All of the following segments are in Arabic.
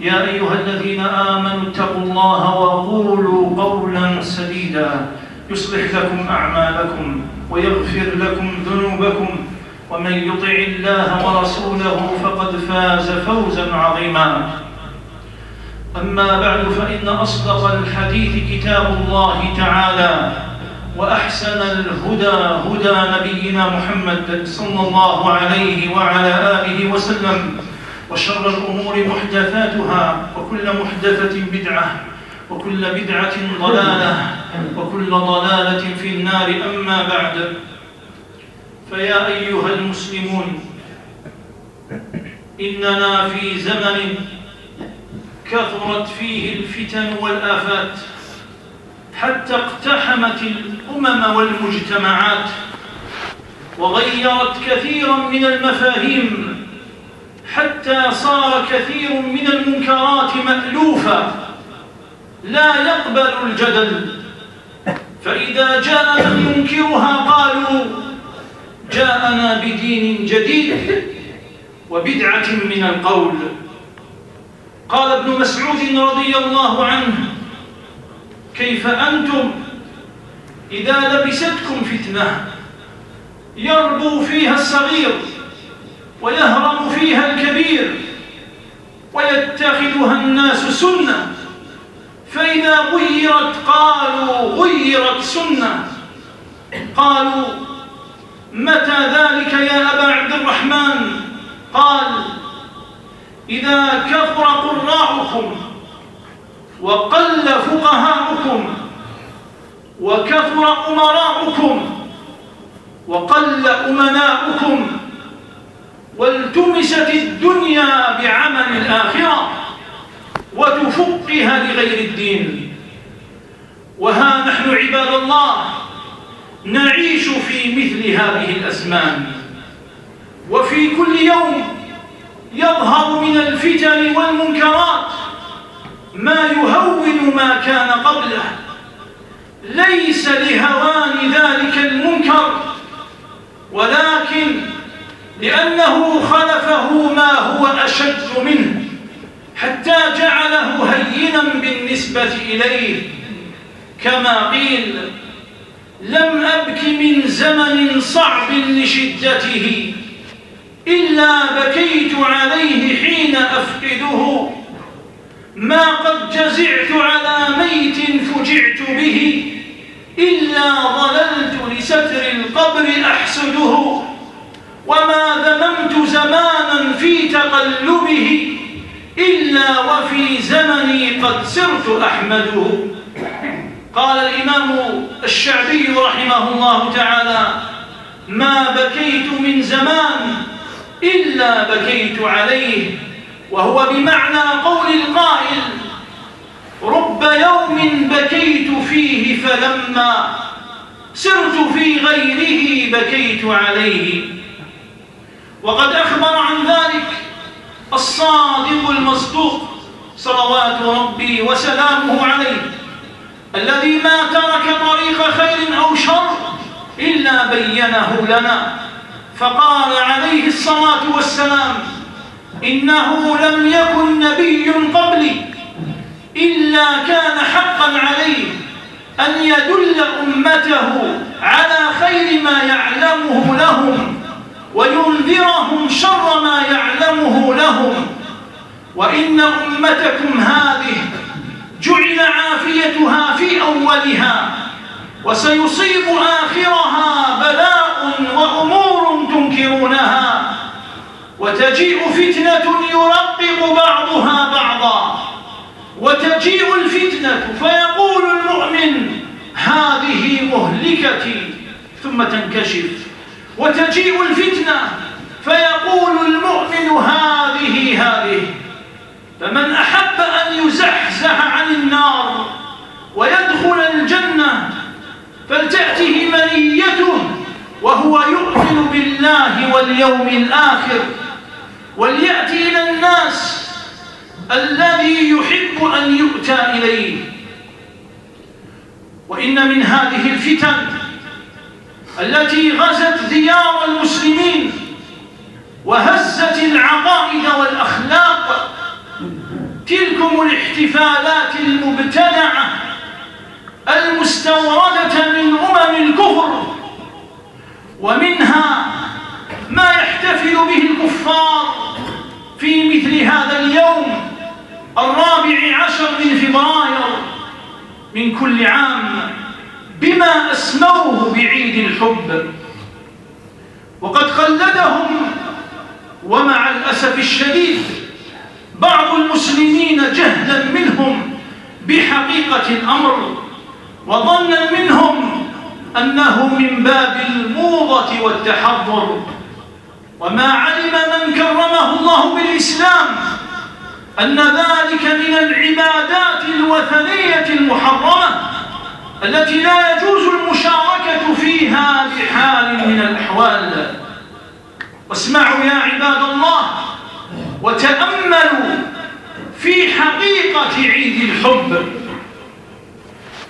يا أيها الذين آمنوا اتقوا الله وقولوا قولا سديدا. يصلح لكم أعمالكم ويغفر لكم ذنوبكم. ومن يطع الله ورسوله فقد فاز فوزا عظيما. أما بعد فإن أصدق الحديث كتاب الله تعالى وأحسن الهدى هدى نبينا محمد صلى الله عليه وعلى آله وسلم. وشر الأمور محدثاتها وكل محدثة بدعة وكل بدعة ضلالة وكل ضلالة في النار. أما بعد فيا أيها المسلمون إننا في زمن كثرت فيه الفتن والآفات حتى اقتحمت الأمم والمجتمعات وغيرت كثيرا من المفاهيم حتى صار كثير من المنكرات مألوفا لا يقبل الجدل. فإذا جاء من ينكرها قالوا جاءنا بدين جديد وبدعة من القول. قال ابن مسعود رضي الله عنه كيف أنتم إذا لبستكم فتنة يربو فيها الصغير ويهرم فيها الكبير ويتخذها الناس سنة. فإذا غيرت قالوا غيرت سنة. قالوا متى ذلك يا أبا عبد الرحمن؟ قال إذا كثر قراءكم وقل فقهاؤكم وكثر أمراؤكم وقل أمناؤكم والتمست الدنيا بعمل الآخرة وتفقها لغير الدين. وها نحن عباد الله نعيش في مثل هذه الأزمان. وفي كل يوم يظهر من الفتن والمنكرات ما يهون ما كان قبله. ليس لهوان ذلك المنكر ولكن لأنه خلفه ما هو أشد منه حتى جعله هينا بالنسبة إليه. كما قيل لم أبك من زمن صعب لشدته إلا بكيت عليه حين أفقده. ما قد جزعت على ميت فجعت به إلا ظللت لستر القبر أحسده. وما ذممت زمانا في تقلبه إلا وفي زمني قد سرت أحمده. قال الإمام الشعبي رحمه الله تعالى ما بكيت من زمان إلا بكيت عليه. وهو بمعنى قول القائل رب يوم بكيت فيه فلما سرت في غيره بكيت عليه. وقد أخبر عن ذلك الصادق المصدوق صلوات ربي وسلامه عليه الذي ما ترك طريق خير أو شر إلا بينه لنا فقال عليه الصلاة والسلام إنه لم يكن نبي قبلي إلا كان حقا عليه أن يدل أمته على خير ما يعلمه لهم وينذرهم شر ما يعلمه لهم. وإن أمتكم هذه جعل عافيتها في أولها وسيصيب آخرها بلاء وأمور تنكرونها وتجيء فتنة يرقب بعضها بعضا. وتجيء الفتنة فيقول المؤمن هذه مهلكتي. ثم تنكشف. وتجيء الفتنة فيقول المؤمن هذه هذه. فمن أحب أن يزحزح عن النار ويدخل الجنة فلتأته منيته وهو يؤمن بالله واليوم الآخر. وليأتي إلى الناس الذي يحب أن يؤتى إليه. وإن من هذه الفتن التي غزت ديار المسلمين وهزت العقائد والأخلاق تلكم الاحتفالات المبتدعة المستوردة من أمم الكفر ومنها ما يحتفل به الكفار في مثل هذا اليوم الرابع عشر من فبراير من كل عام. بما أسموه بعيد الحب. وقد قلدهم ومع الأسف الشديد بعض المسلمين جهلا منهم بحقيقة الأمر وظنا منهم أنه من باب الموضة والتحضر. وما علم من كرمه الله بالإسلام أن ذلك من العبادات الوثنية المحرمة. التي لا يجوز المشاركة فيها بحال من الأحوال. واسمعوا يا عباد الله وتأملوا في حقيقة عيد الحب.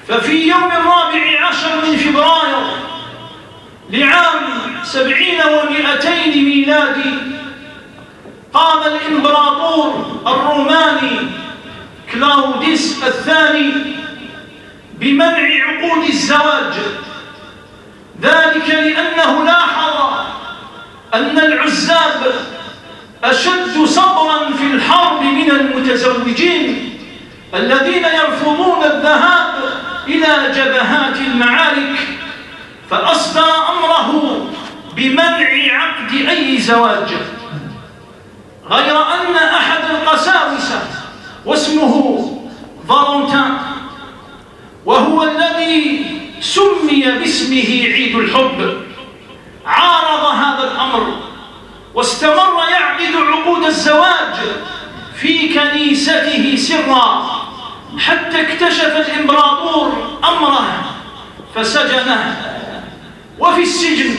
ففي يوم الرابع عشر من فبراير لعام سبعين ومئتين ميلادي قام الإمبراطور الروماني كلاوديس الثاني بمنع عقود الزواج. ذلك لأنه لاحظ أن العزاب أشد صبرا في الحرب من المتزوجين الذين يرفضون الذهاب إلى جبهات المعارك فأصدر أمره بمنع عقد أي زواج. غير أن أحد القساوسة واسمه فالنتان وهو الذي سمي باسمه عيد الحب. عارض هذا الأمر واستمر يعقد عقود الزواج في كنيسته سرا. حتى اكتشف الإمبراطور أمره فسجنه. وفي السجن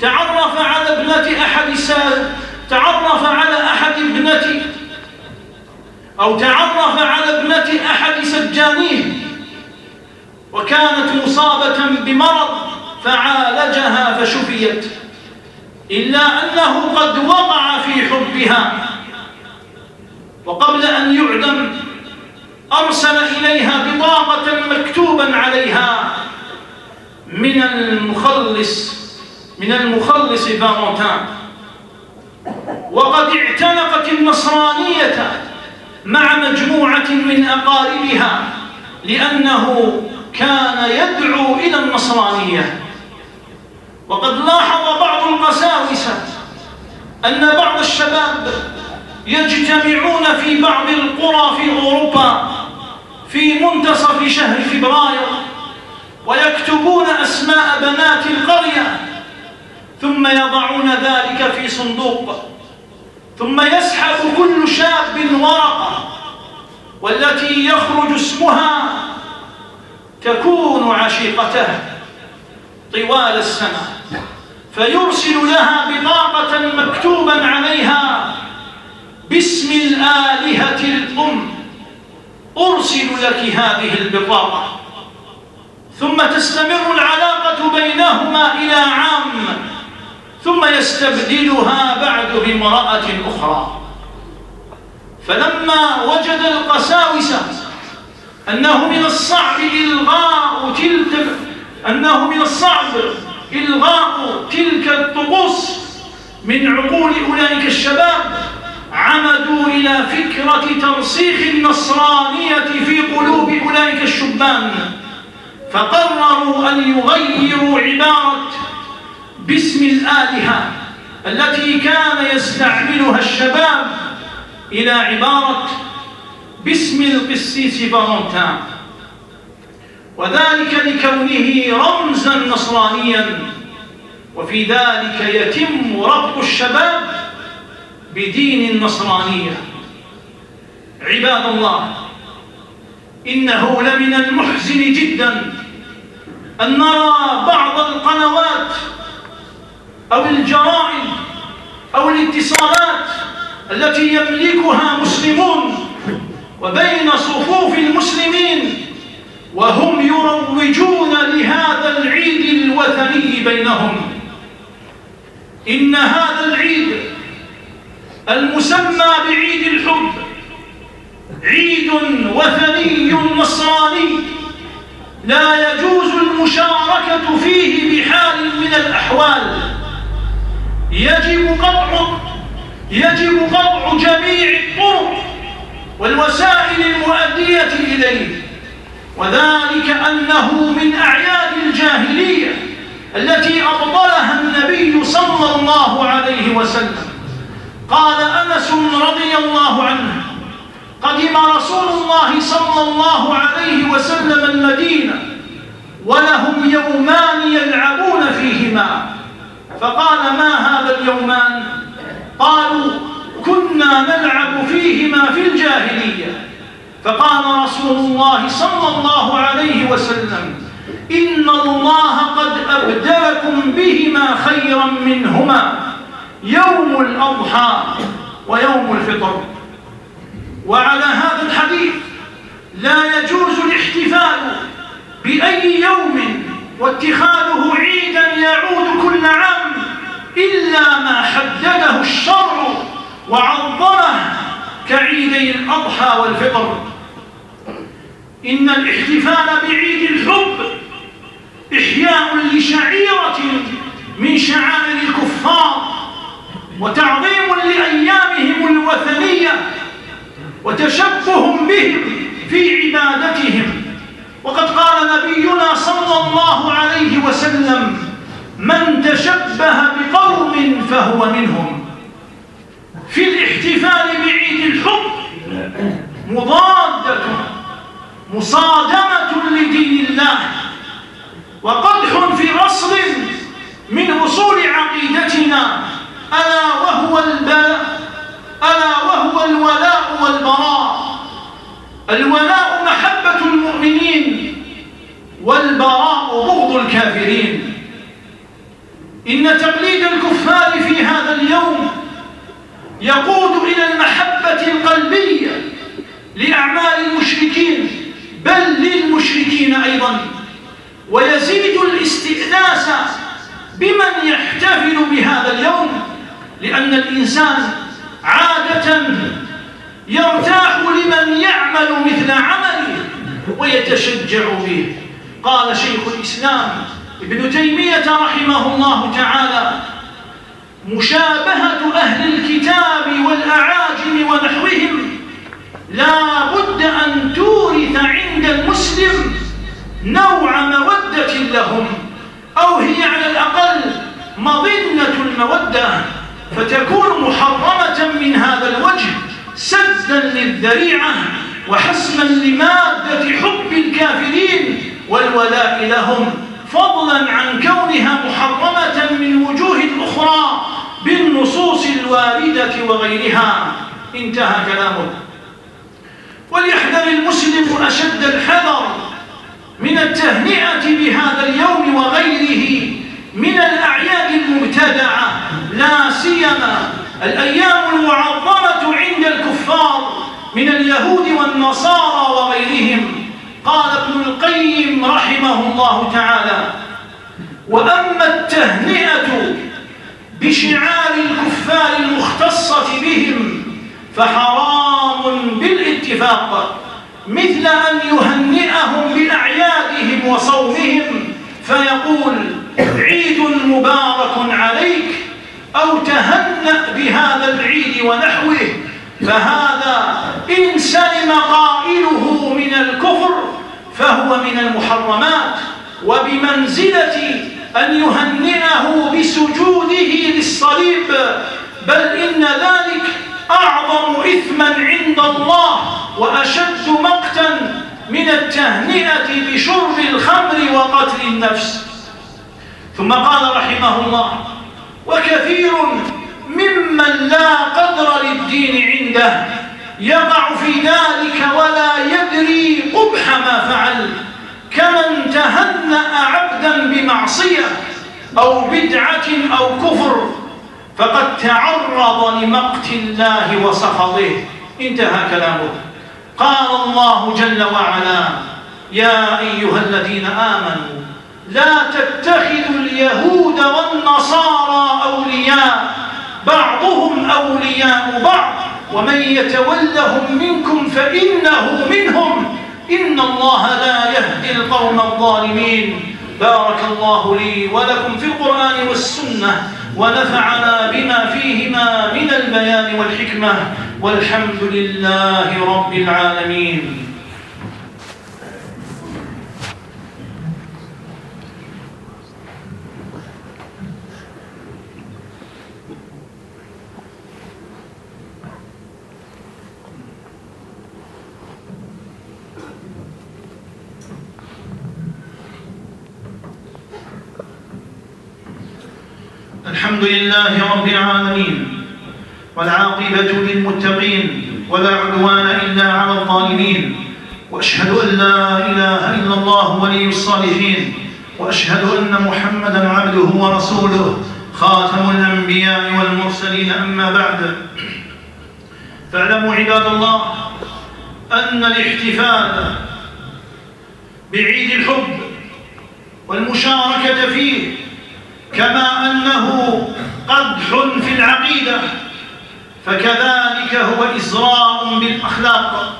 تعرف على ابنة أحد سال تعرف على أحد ابنتي أو تعرف على ابنة أحد سجانيه. وكانت مصابة بمرض فعالجها فشفيت إلا أنه قد وقع في حبها. وقبل أن يعدم أرسل إليها بطاقة مكتوبا عليها من المخلص من المخلص فالنتان وقد اعتنقت النصرانية مع مجموعة من أقاربها لأنه كان يدعو إلى النصرانية. وقد لاحظ بعض القساوسة أن بعض الشباب يجتمعون في بعض القرى في أوروبا في منتصف شهر فبراير ويكتبون أسماء بنات القرية ثم يضعون ذلك في صندوق ثم يسحب كل شاب ورقة والتي يخرج اسمها تكون عشيقته طوال السنة. فيرسل لها بطاقة مكتوبا عليها باسم الآلهة الأم. أرسل لك هذه البطاقة. ثم تستمر العلاقة بينهما إلى عام. ثم يستبدلها بعد بامرأة أخرى. فلما وجد القساوسة أنه من الصعب إلغاء تلك أنه من الصعب إلغاء تلك الطقوس من عقول أولئك الشباب عمدوا إلى فكرة ترسيخ النصرانية في قلوب أولئك الشبان. فقرروا أن يغيروا عبارة باسم الآلهة التي كان يستعملها الشباب إلى عبارة باسم القسيس فرونتان وذلك لكونه رمزا نصرانيا. وفي ذلك يتم ربط الشباب بدين النصرانية. عباد الله إنه لمن المحزن جدا أن نرى بعض القنوات أو الجرائد أو الاتصالات التي يملكها مسلمون وبين صفوف المسلمين وهم يروجون لهذا العيد الوثني بينهم. إن هذا العيد المسمى بعيد الحب عيد وثني نصراني لا يجوز المشاركة فيه بحال من الأحوال. يجب قطع يجب قطع جميع الطرق والوسائل المؤدية إليه. وذلك أنه من أعياد الجاهلية التي أبطلها النبي صلى الله عليه وسلم. قال أنس رضي الله عنه قدم رسول الله صلى الله عليه وسلم المدينة ولهم يومان يلعبون فيهما. فقال ما هذا اليومان؟ قالوا كنا نلعب فيهما في الجاهلية. فقال رسول الله صلى الله عليه وسلم إن الله قد أبدلكم بهما خيرا منهما يوم الأضحى ويوم الفطر. وعلى هذا الحديث لا يجوز الاحتفال بأي يوم واتخاذه عيدا يعود كل عام إلا ما حدده الشرع وعظمه كعيدي الأضحى والفطر. إن الاحتفال بعيد الحب إحياء لشعيرة من شعائر الكفار وتعظيم لأيامهم الوثنية وتشبه بهم في عبادتهم. وقد قال نبينا صلى الله عليه وسلم من تشبه بقوم فهو منهم. في الاحتفال بعيد الحب. مضادة مصادمة لدين الله وقدح في أصل من أصول عقيدتنا. ألا وهو البلاء ألا وهو الولاء والبراء. الولاء محبة المؤمنين والبراء بغض الكافرين. إن تقليد الكفار في هذا اليوم يقود إلى المحبة القلبية لأعمال المشركين بل للمشركين أيضا. ويزيد الاستئناس بمن يحتفل بهذا اليوم لأن الإنسان عادة يرتاح لمن يعمل مثل عمله ويتشجع به. قال شيخ الإسلام ابن تيمية رحمه الله تعالى مشابهة أهل الكتاب والأعاجم ونحوهم لا بد أن تورث عند المسلم نوع مودة لهم أو هي على الأقل مظنة المودة فتكون محرمة من هذا الوجه سدا للذريعة وحسما لمادة حب الكافرين والولاء لهم. فضلا عن كونها محرمة من وجوه أخرى بالنصوص الواردة وغيرها. انتهى كلامه. وليحذر المسلم أشد الحذر من التهنئة بهذا اليوم وغيره من الأعياد المبتدعة. لا سيما الأيام المعظمة عند الكفار من اليهود والنصارى وغيرهم. قال ابن القيم رحمه الله تعالى وأما التهنئة بشعار الكفار المختصة بهم فحرام بالاتفاق مثل أن يهنئهم بأعيادهم وصومهم فيقول عيد مبارك عليك أو تهنأ بهذا العيد ونحوه فهذا إن سلم قائله من الكفر فهو هو من المحرمات وبمنزلة أن يهنئه بسجوده للصليب بل إن ذلك أعظم إثما عند الله وأشد مقتا من التهنئة بشرب الخمر وقتل النفس. ثم قال رحمه الله وكثير ممن لا قدر للدين عنده يقع في ذلك ولا يدري قبح ما فعل كمن تهنأ عبدا بمعصية أو بدعة أو كفر فقد تعرض لمقت الله وسخطه. انتهى كلامه. قال الله جل وعلا يا أيها الذين آمنوا لا تتخذوا اليهود والنصارى أولياء بعضهم أولياء بعض ومن يتولهم منكم فإنه منهم. إن الله لا يهدي القوم الظالمين. بارك الله لي ولكم في القرآن والسنة ونفعنا بما فيهما من البيان والحكمة. والحمد لله رب العالمين. الحمد لله رب العالمين والعاقبة للمتقين ولا عدوان إلا على الظالمين وأشهد أن لا إله إلا الله ولي الصالحين وأشهد أن محمدا عبده ورسوله خاتم الأنبياء والمرسلين أما بعد. فاعلموا عباد الله أن الاحتفال بعيد الحب والمشاركة فيه كما أنه قدح في العقيدة فكذلك هو إزراء بالأخلاق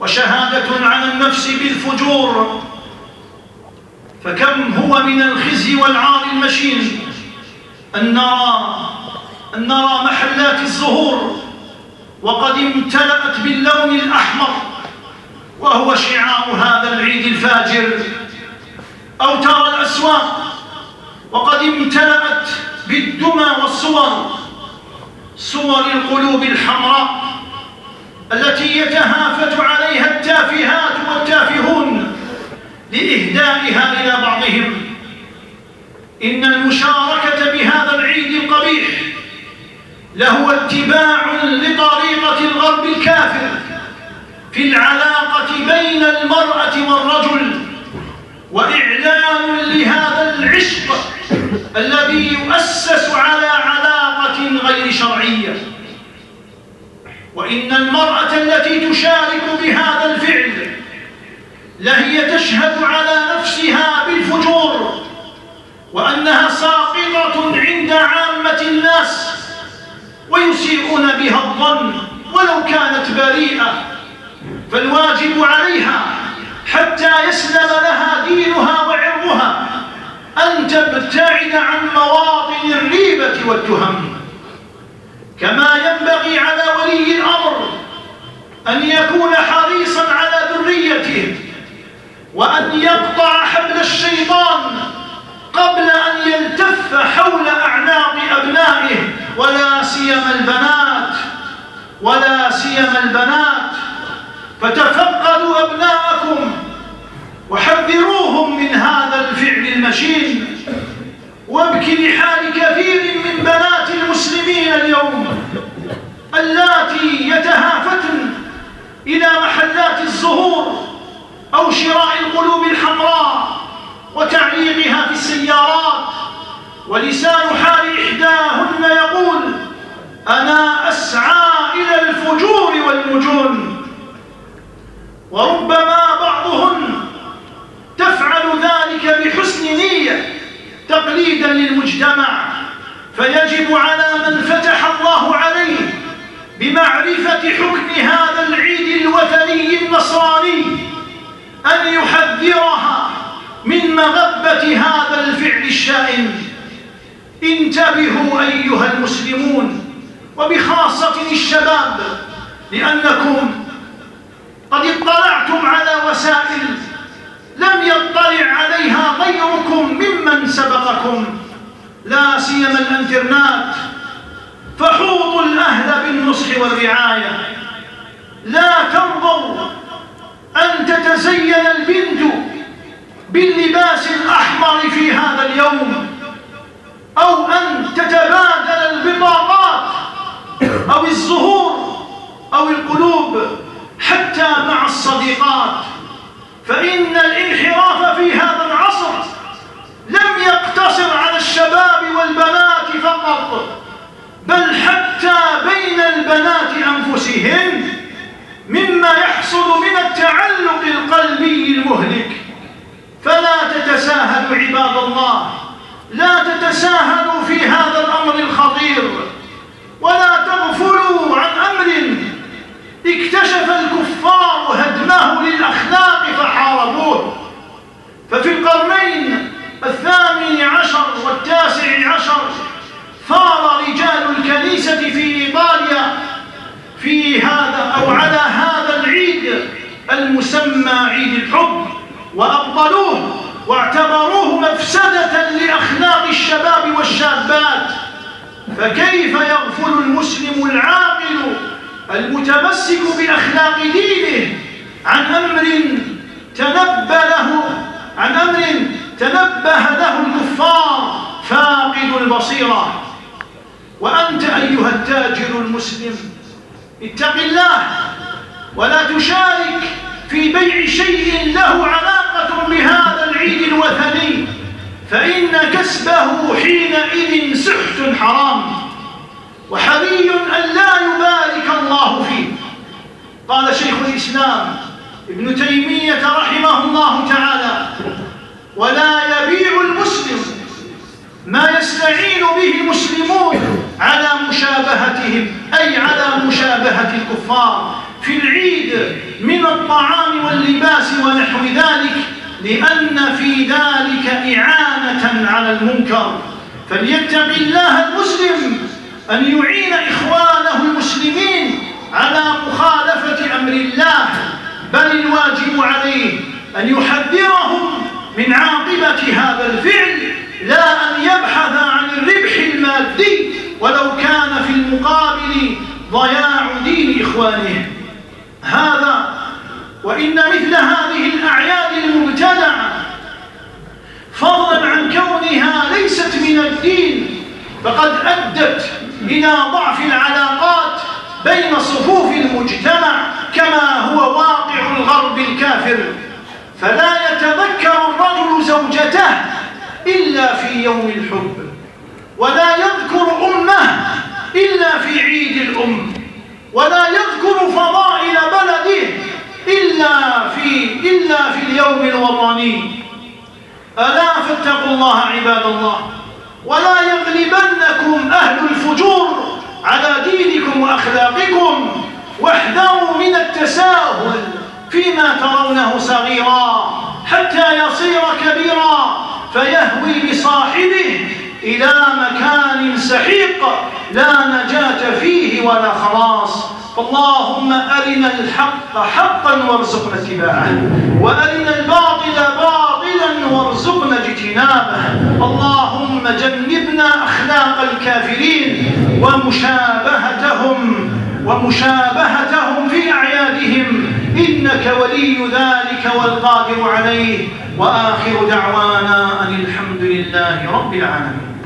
وشهادة على النفس بالفجور. فكم هو من الخزي والعار المشين أن نرى أن نرى محلات الزهور وقد امتلأت باللون الأحمر وهو شعار هذا العيد الفاجر. أو ترى الأسواق وقد امتلأت بالدمى والصور صور القلوب الحمراء التي يتهافت عليها التافهات والتافهون لإهدائها إلى بعضهم. إن المشاركة بهذا العيد القبيح لهو اتباع لطريقة الغرب الكافر في العلاقة بين المرأة والرجل وإعلان لهذا العشق الذي يؤسس على علاقة غير شرعية. وإن المرأة التي تشارك بهذا الفعل لهي تشهد على نفسها بالفجور وأنها ساقطة عند عامة الناس ويسيئون بها الظن ولو كانت بريئة. فالواجب عليها حتى يسلم لها دينها وعرضها أن تبتعد عن مواطن الريبة والتهم. كما ينبغي على ولي الأمر أن يكون حريصا على ذريته وأن يقطع حبل الشيطان قبل أن يلتف حول أعناق أبنائه. ولا سيما البنات ولا سيما البنات. فتفقدوا أبناءكم وحذروهم من هذا الفعل. المشين وابكي لحال كثير من بنات المسلمين اليوم اللاتي يتهافتن إلى محلات الزهور أو شراء القلوب الحمراء وتعليقها في السيارات. ولسان حال إحداهن يقول أنا أسعى إلى الفجور والمجون. وربما بعضهن تفعل ذلك بحسن نية تقليدا للمجتمع. فيجب على من فتح الله عليه بمعرفة حكم هذا العيد الوثني النصراني أن يحذرها من مغبة هذا الفعل الشائن. انتبهوا أيها المسلمون وبخاصة الشباب لأنكم قد اطلعتم على وسائل لم يطلع عليها غيركم ممن سبقكم. لا سيما الانترنات فحوطوا الأهل بالنصح والرعاية. لا ترضوا أن تتزين البنت باللباس الأحمر في هذا اليوم أو أن تتبادل البطاقات أو الزهور أو القلوب حتى مع الصديقات. فإن الإنسان البنات أنفسهن مما يحصل من التعلق القلبي المهلك. فلا تتساهلوا عباد الله لا تتساهلوا في هذا الأمر الخطير. ولا تغفلوا عن أمر اكتشف الكفار هدمه للأخلاق فحاربوه. ففي القرنين الثامن عشر والتاسع عشر ثار رجال الكنيسة في إيطاليا في هذا أو على هذا العيد المسمى عيد الحب وأبطلوه واعتبروه مفسدة لأخلاق الشباب والشابات. فكيف يغفل المسلم العاقل المتمسك بأخلاق دينه عن أمر تنبه له عن أمر تنبه له الكفار؟ فاقد البصيرة. وأنت أيها التاجر المسلم اتق الله ولا تشارك في بيع شيء له علاقة بهذا العيد الوثني فإن كسبه حينئذ سحت حرام وحري أن لا يبارك الله فيه. قال شيخ الإسلام ابن تيمية رحمه الله تعالى ولا يبيع المسلم ما يستعين به المسلمون على مشابهتهم أي على مشابهة الكفار. في العيد من الطعام واللباس ونحو ذلك لأن في ذلك إعانة على المنكر. فليتق الله المسلم أن يعين إخوانه المسلمين على مخالفة أمر الله. بل الواجب عليه أن يحذرهم من عاقبة هذا الفعل. لا أن يبحث عن الربح المادي ولو كان في المقابل ضياع دين إخوانه. هذا وإن مثل هذه الأعياد المبتدعة فضلا عن كونها ليست من الدين فقد أدت إلى ضعف العلاقات بين صفوف المجتمع كما هو واقع الغرب الكافر. فلا يتذكر الرجل زوجته إلا في يوم الحب ولا يذكر أمه إلا في عيد الأم ولا يذكر فضائل بلده إلا في, إلا في اليوم الوطني. ألا فاتقوا الله عباد الله ولا يغلبنكم أهل الفجور على دينكم وأخلاقكم واحذروا من التساهل فيما ترونه صغيرا حتى يصير كبيرا. فيهوي بصاحبه إلى مكان سحيق لا نجاة فيه ولا خلاص. اللهم أرنا الحق حقا وارزقنا اتباعه وأرنا الباطل باطلا وارزقنا اجتنابه. اللهم جنبنا أخلاق الكافرين ومشابهتهم ومشابهتهم في أعيادهم. إنك ولي ذلك والقادر عليه. وآخر دعوانا أن الحمد لله رب العالمين.